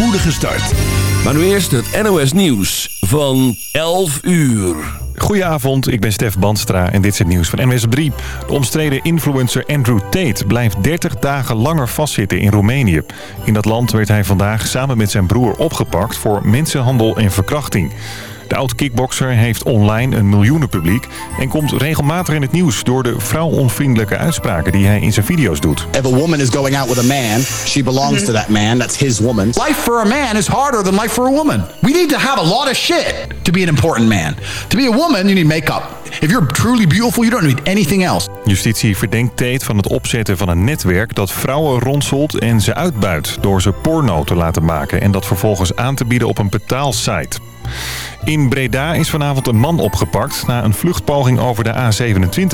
spoedige start. Maar nu eerst het NOS Nieuws van 11 uur. Goedenavond, ik ben Stef Bandstra en dit is het nieuws van NWS op 3. De omstreden influencer Andrew Tate blijft 30 dagen langer vastzitten in Roemenië. In dat land werd hij vandaag samen met zijn broer opgepakt voor mensenhandel en verkrachting. De oud-kickbokser heeft online een miljoenenpubliek... en komt regelmatig in het nieuws door de vrouwonvriendelijke uitspraken... die hij in zijn video's doet. If a woman is going out with a man, she belongs to that man. That's his woman. Life for a man is harder than life for a woman. We need to have a lot of shit to be an important man. To be a woman, you need makeup. If you're truly beautiful, you don't need anything else. Justitie verdenkt Tate van het opzetten van een netwerk dat vrouwen ronselt en ze uitbuit... door ze porno te laten maken en dat vervolgens aan te bieden op een betaalsite. In Breda is vanavond een man opgepakt na een vluchtpoging over de A27.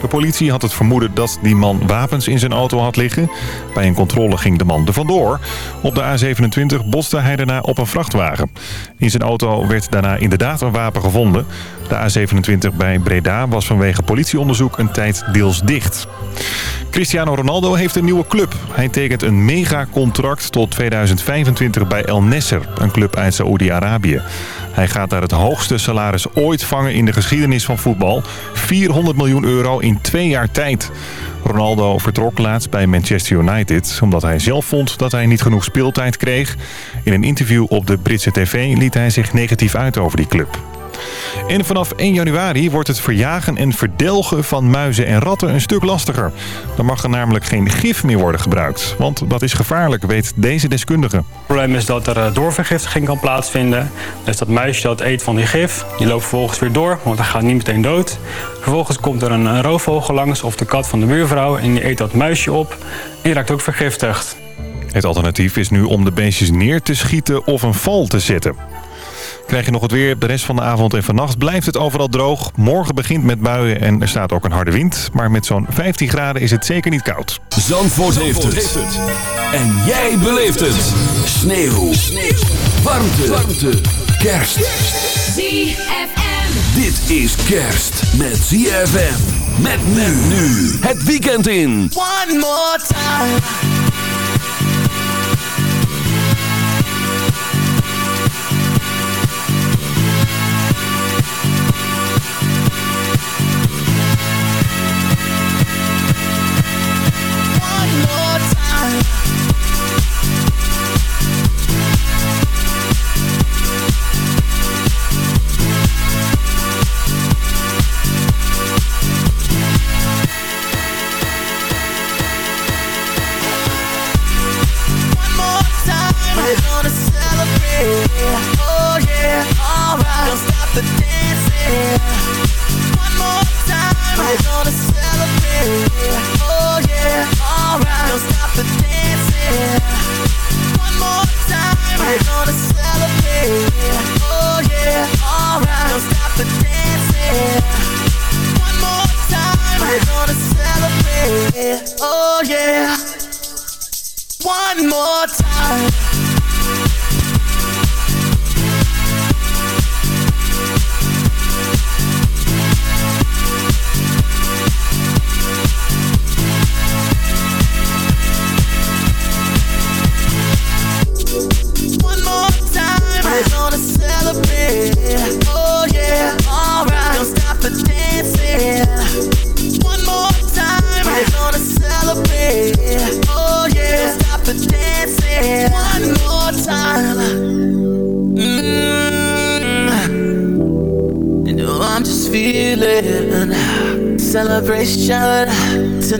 De politie had het vermoeden dat die man wapens in zijn auto had liggen. Bij een controle ging de man er vandoor. Op de A27 botste hij daarna op een vrachtwagen. In zijn auto werd daarna inderdaad een wapen gevonden. De A27 bij Breda was vanwege politieonderzoek een tijd deels dicht. Cristiano Ronaldo heeft een nieuwe club. Hij tekent een megacontract tot 2025 bij El Nasser, een club uit Saoedi-Arabië. Hij gaat daar het hoogste salaris ooit vangen in de geschiedenis van voetbal. 400 miljoen euro in twee jaar tijd. Ronaldo vertrok laatst bij Manchester United... omdat hij zelf vond dat hij niet genoeg speeltijd kreeg. In een interview op de Britse tv liet hij zich negatief uit over die club. En vanaf 1 januari wordt het verjagen en verdelgen van muizen en ratten een stuk lastiger. Dan mag er namelijk geen gif meer worden gebruikt. Want dat is gevaarlijk, weet deze deskundige. Het probleem is dat er eh, doorvergiftiging kan plaatsvinden. Dus dat muisje dat eet van die gif, die loopt vervolgens weer door, want hij gaat niet meteen dood. Vervolgens komt er een roofvogel langs of de kat van de buurvrouw en die eet dat muisje op. En die raakt ook vergiftigd. Het alternatief is nu om de beestjes neer te schieten of een val te zetten. Krijg je nog het weer. De rest van de avond en vannacht blijft het overal droog. Morgen begint met buien en er staat ook een harde wind. Maar met zo'n 15 graden is het zeker niet koud. Zandvoort, heeft, het. En jij beleeft het. Sneeuw. Sneeuw. Warmte. Warmte. Kerst. ZFM. Dit is kerst met ZFM. Met men nu. Het weekend in. One more time.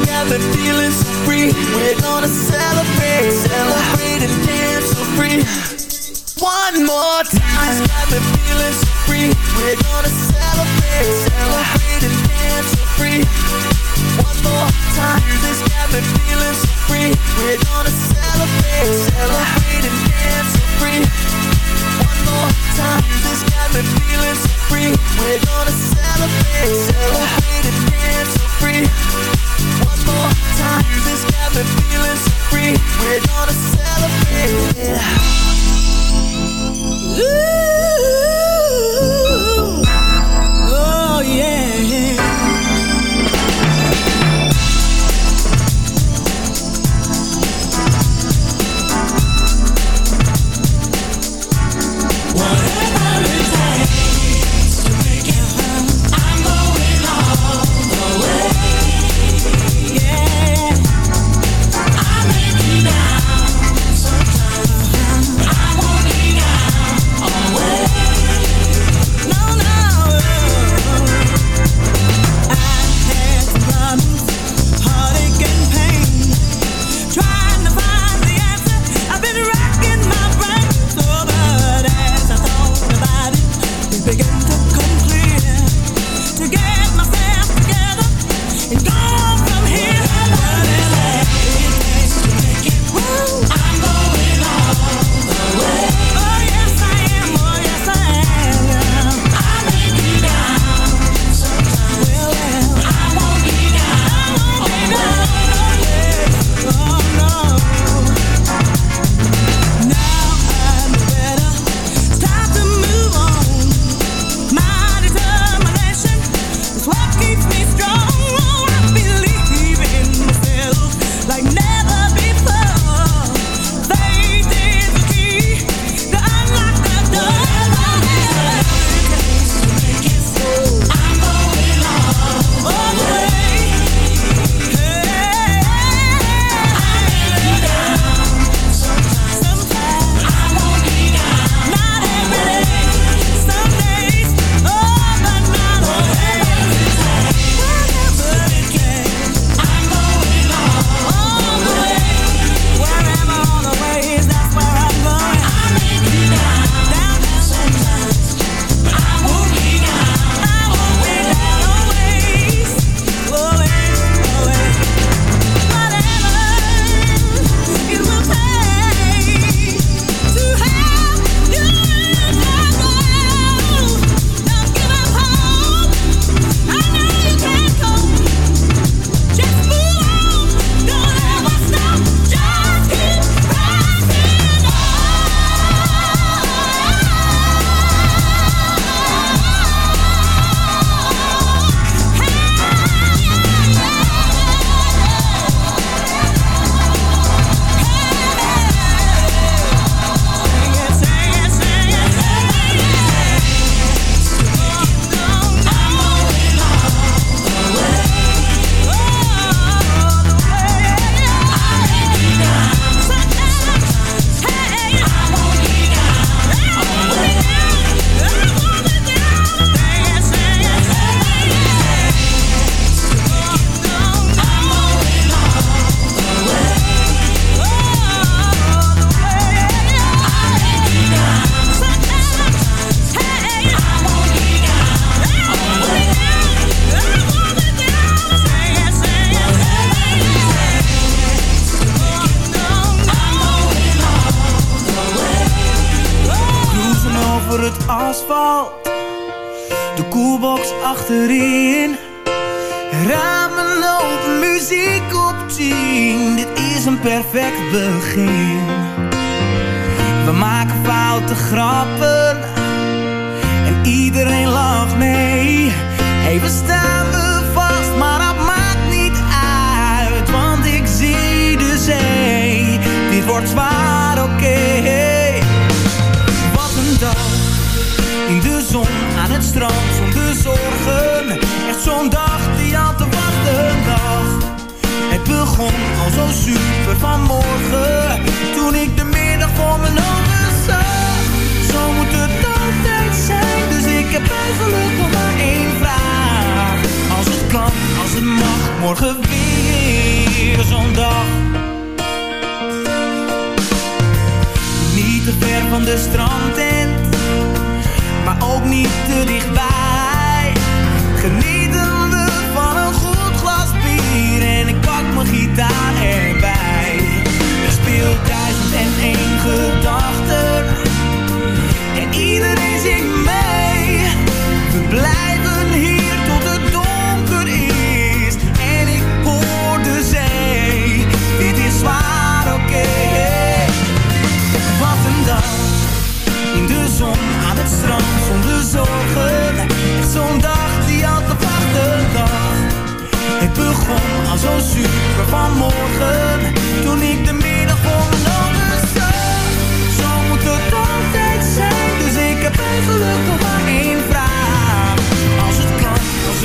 got me feeling so free. We're gonna celebrate, celebrate and dance so free. One more time. Got me feeling so free. We're gonna celebrate, celebrate and dance so free. One more time. Got me feeling so free. We're gonna celebrate, celebrate and dance so free. One more time. Music's got me feeling so free. We're gonna celebrate, celebrate and dance free. One more time. Music's got me feeling so free. We're gonna celebrate. Ooh.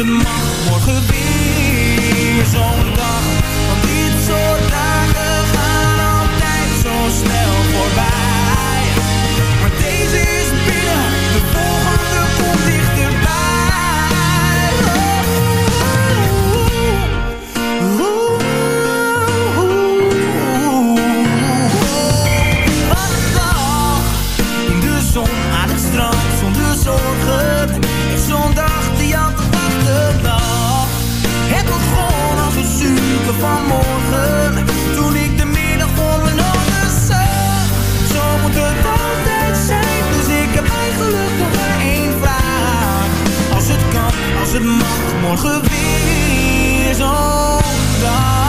more het mag morgen weer zo dag.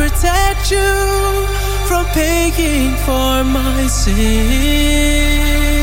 protect you from paying for my sins.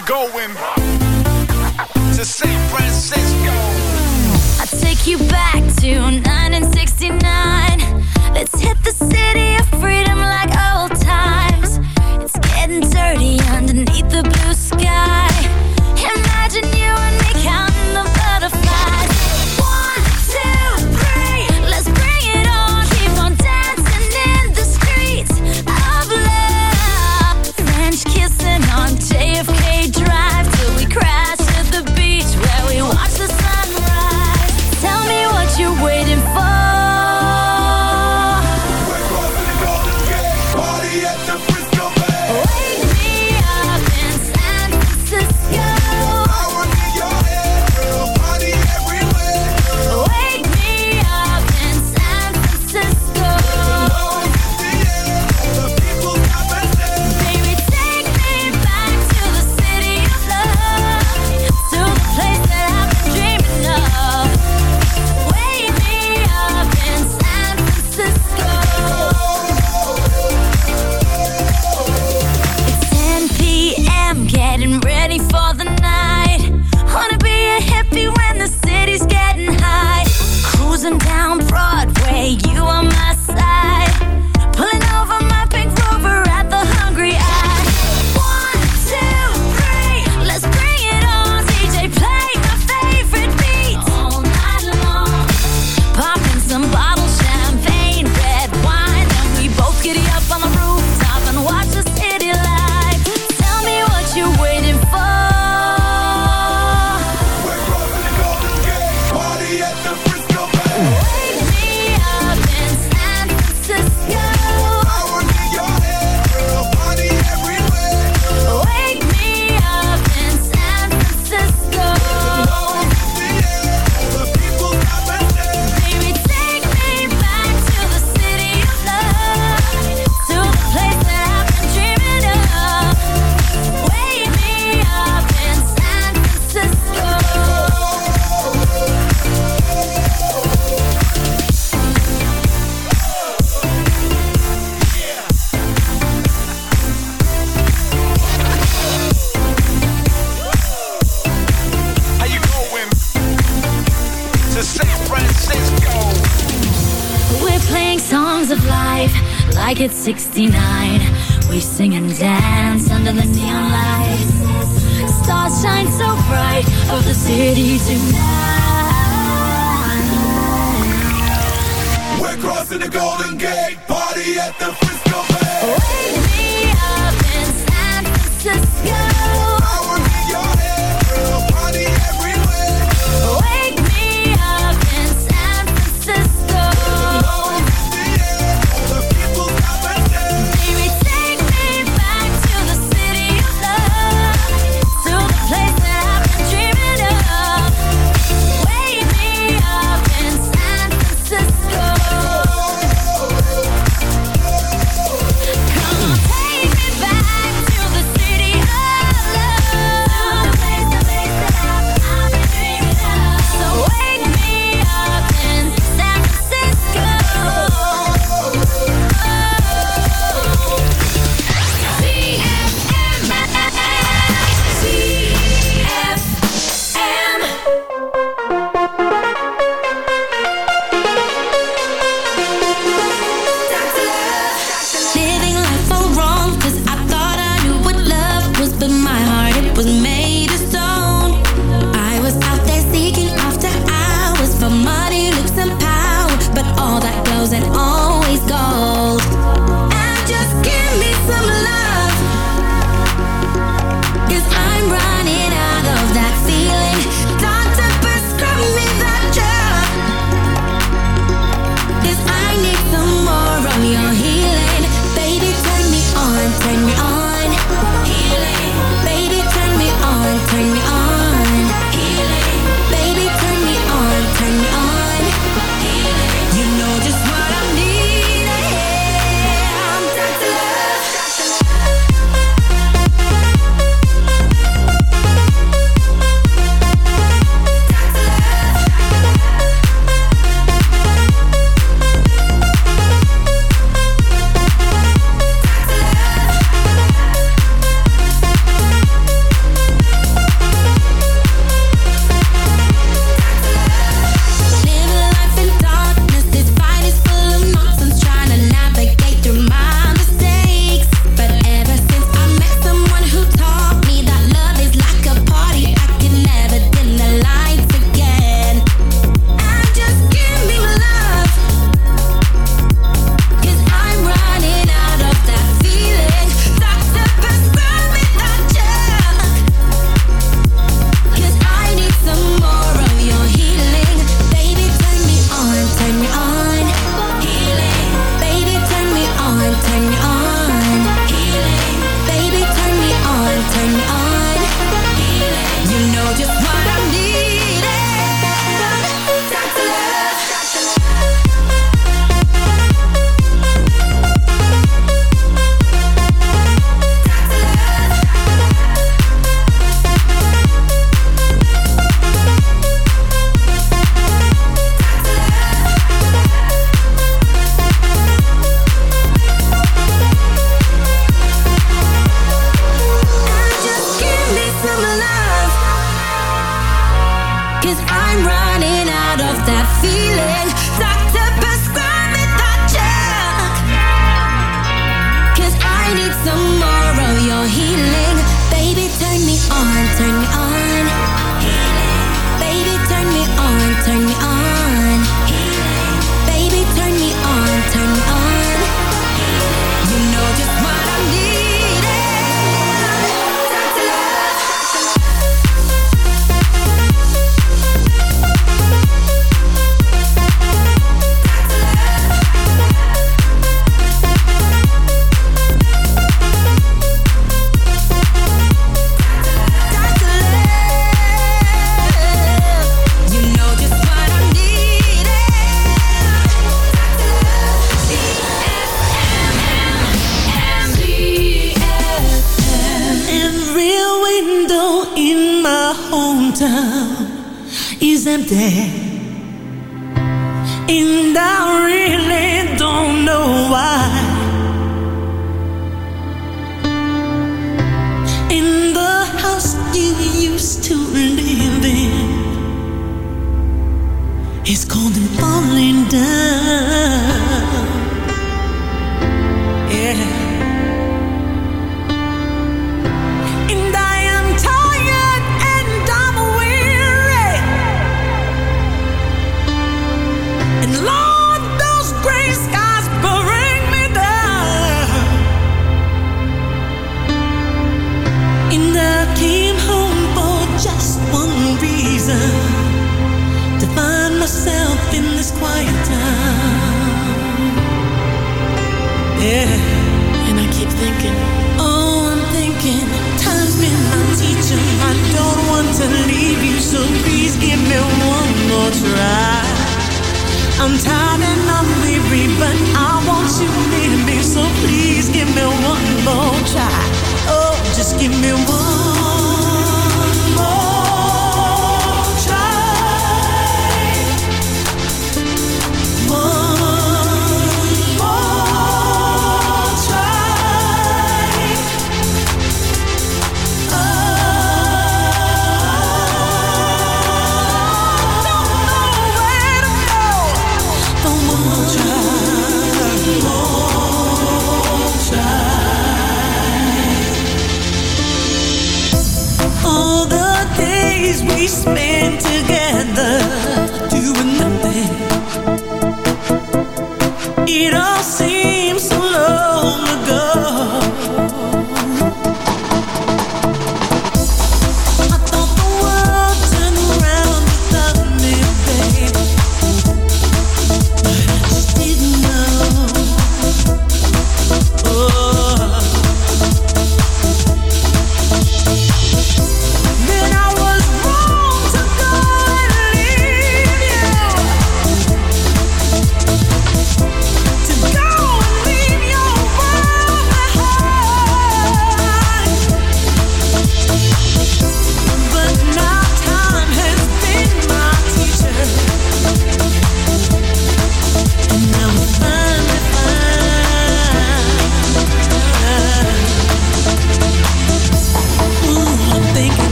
you going? To San Francisco. I'll take you back to 1969. Let's hit the city. Oh.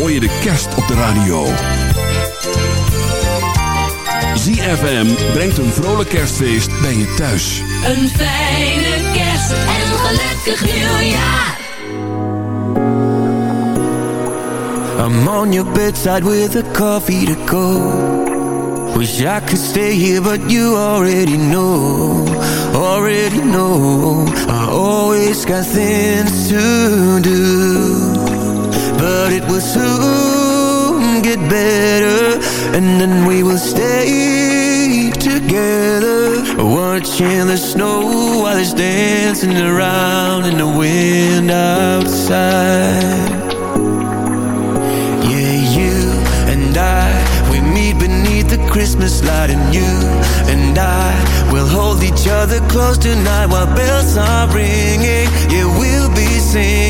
Hoor je de kerst op de radio. ZFM brengt een vrolijk kerstfeest bij je thuis. Een fijne kerst en een gelukkig nieuwjaar. I'm on your bedside with a coffee to go. Wish I could stay here, but you already know, already know. I always got things to do, but it will soon get better, and then we will stay together, watching the snow while it's dancing around in the wind outside. Yeah, you and I, we meet beneath the Christmas light, and you and I will hold each other close tonight while bells are ringing. Yeah, we'll be singing.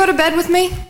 go to bed with me?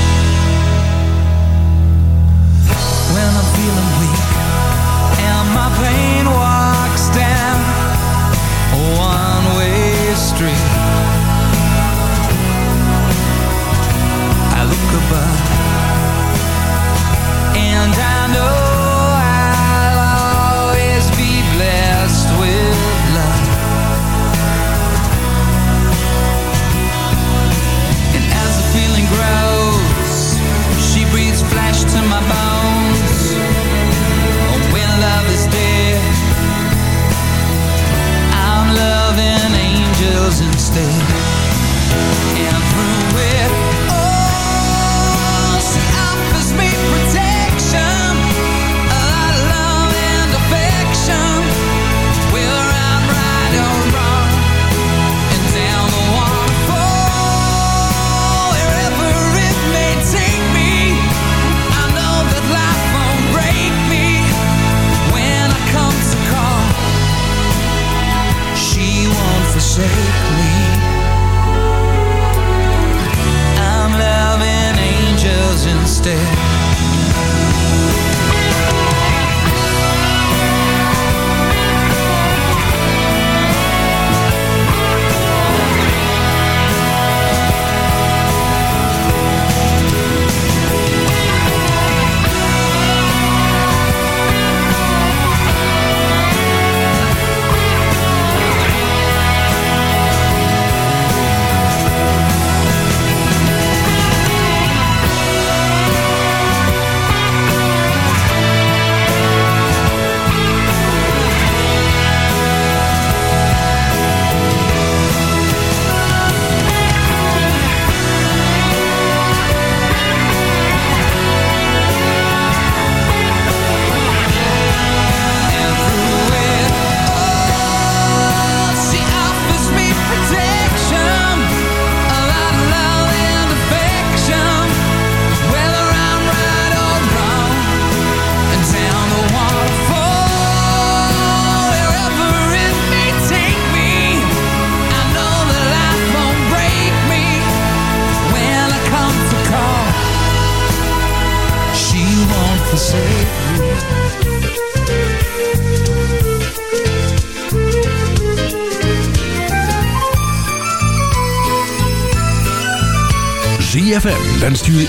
wasted